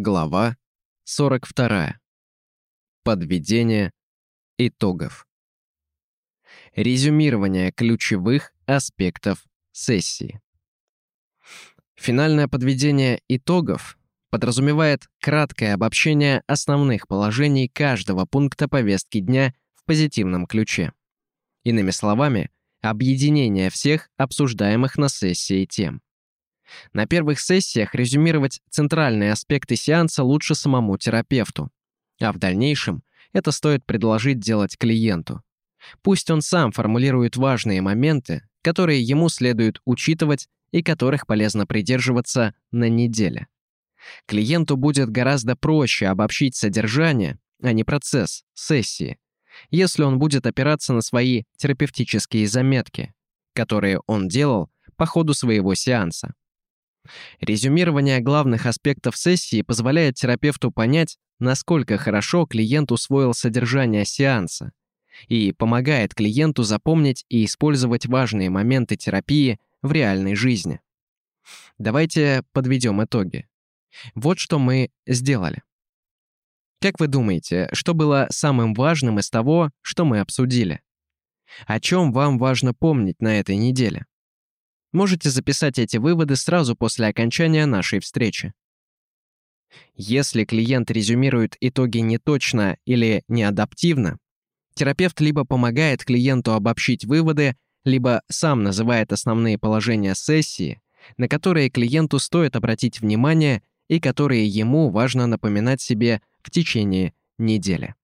Глава 42. Подведение итогов. Резюмирование ключевых аспектов сессии. Финальное подведение итогов подразумевает краткое обобщение основных положений каждого пункта повестки дня в позитивном ключе. Иными словами, объединение всех обсуждаемых на сессии тем. На первых сессиях резюмировать центральные аспекты сеанса лучше самому терапевту, а в дальнейшем это стоит предложить делать клиенту. Пусть он сам формулирует важные моменты, которые ему следует учитывать и которых полезно придерживаться на неделе. Клиенту будет гораздо проще обобщить содержание, а не процесс, сессии, если он будет опираться на свои терапевтические заметки, которые он делал по ходу своего сеанса. Резюмирование главных аспектов сессии позволяет терапевту понять, насколько хорошо клиент усвоил содержание сеанса и помогает клиенту запомнить и использовать важные моменты терапии в реальной жизни. Давайте подведем итоги. Вот что мы сделали. Как вы думаете, что было самым важным из того, что мы обсудили? О чем вам важно помнить на этой неделе? Можете записать эти выводы сразу после окончания нашей встречи. Если клиент резюмирует итоги неточно или неадаптивно, терапевт либо помогает клиенту обобщить выводы, либо сам называет основные положения сессии, на которые клиенту стоит обратить внимание и которые ему важно напоминать себе в течение недели.